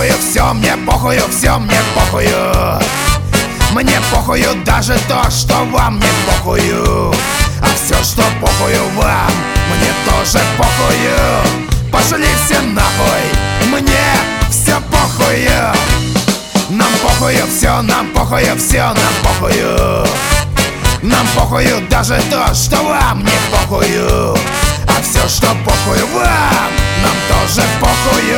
похую все мне похую, все мне похую. Мне похую даже то, что вам не похую. А все, что похую вам, мне тоже похую. Пошли все нахуй, мне все похую. Нам похую все, нам похую все, нам похую. Нам похую даже то, что вам не похую. А все, что похую вам, нам тоже похую.